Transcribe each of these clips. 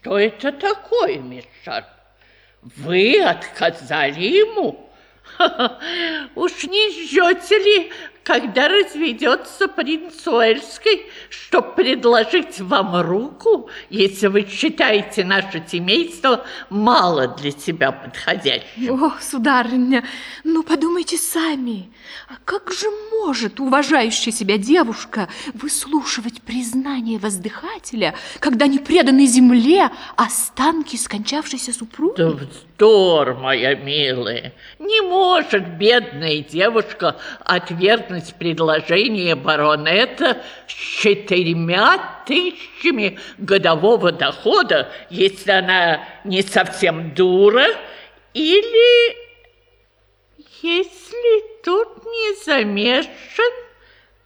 Что это такое, Мишан? Вы отказали ему? Уж не ждете ли, когда разведется принц Уэльский, чтоб предложить вам руку, если вы считаете наше семейство мало для себя подходящим? О, сударыня, ну подумайте сами, а как же может уважающая себя девушка выслушивать признание воздыхателя, когда не преданы земле останки скончавшейся супруги? Да вздор, моя милая, не может бедная девушка отвергнуть предложение баронета с четырьмя тысячами годового дохода, если она не совсем дура или если тут не замешан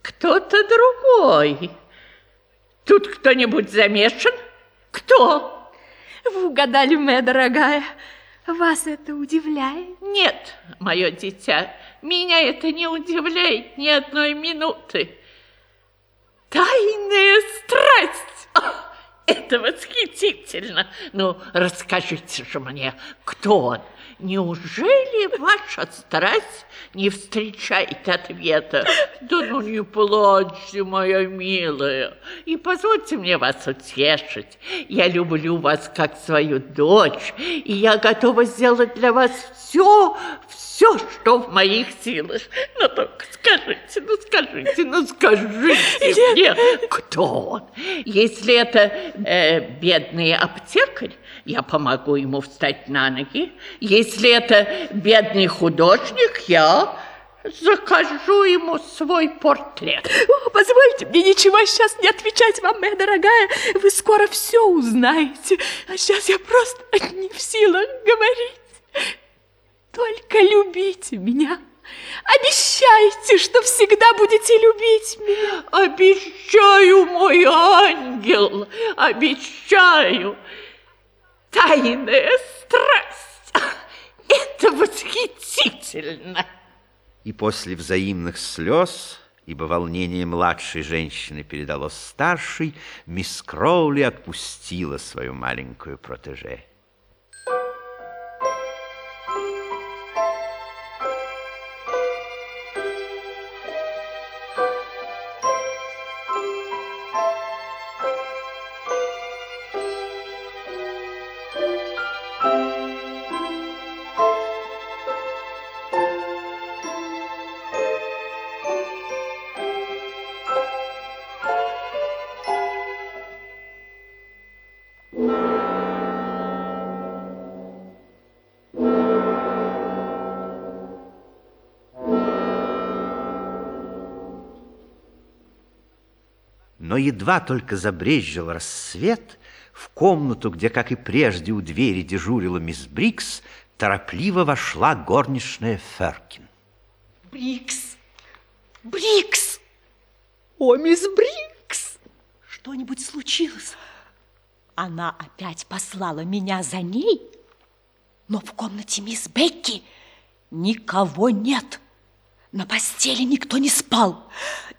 кто-то другой. Тут кто-нибудь замешан? Кто? Вы угадали, моя дорогая. Вас это удивляет? Нет, мое дитя, меня это не удивляет ни одной минуты. Тайная страсть! Это восхитительно! Ну, расскажите же мне, кто он? Неужели ваша страсть не встречает ответа? Да ну не плачьте, моя милая, и позвольте мне вас утешить. Я люблю вас как свою дочь, и я готова сделать для вас все, все, что в моих силах. Но только скажите, ну скажите, ну скажите мне, кто он? Если это э, бедный аптекарь, я помогу ему встать на ноги. Если это бедный художник, я закажу ему свой портрет. О, позвольте мне ничего сейчас не отвечать вам, моя дорогая. Вы скоро все узнаете. А сейчас я просто не в силах говорить. Только любите меня. Обещайте, что всегда будете любить меня. Обещаю, мой ангел, обещаю. Тайная страсть. Это восхитительно. И после взаимных слез, ибо волнение младшей женщины передалось старшей, мисс Кроули отпустила свою маленькую протеже. Но едва только забрезжил рассвет, в комнату, где, как и прежде, у двери дежурила мисс Брикс, торопливо вошла горничная Феркин. Брикс! Брикс! О, мисс Брикс! Что-нибудь случилось? Она опять послала меня за ней, но в комнате мисс Бекки никого нет. На постели никто не спал,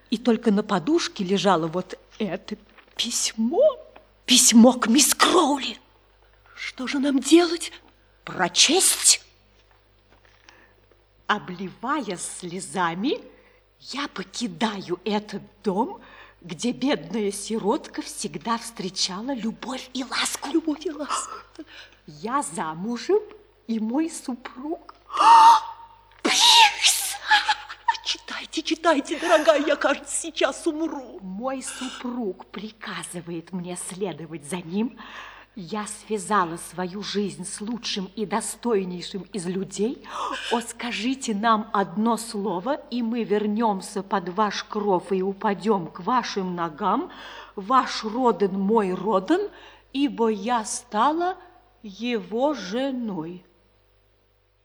и только на подушке лежало вот это письмо. Письмо к мисс Кроули. Что же нам делать? Прочесть? Обливая слезами, я покидаю этот дом, где бедная сиротка всегда встречала любовь и ласку. Любовь и ласку. Я замужем, и мой супруг... Читайте, читайте, дорогая, я, кажется, сейчас умру. Мой супруг приказывает мне следовать за ним. Я связала свою жизнь с лучшим и достойнейшим из людей. О, скажите нам одно слово, и мы вернемся под ваш кров и упадем к вашим ногам. Ваш родан мой родан, ибо я стала его женой.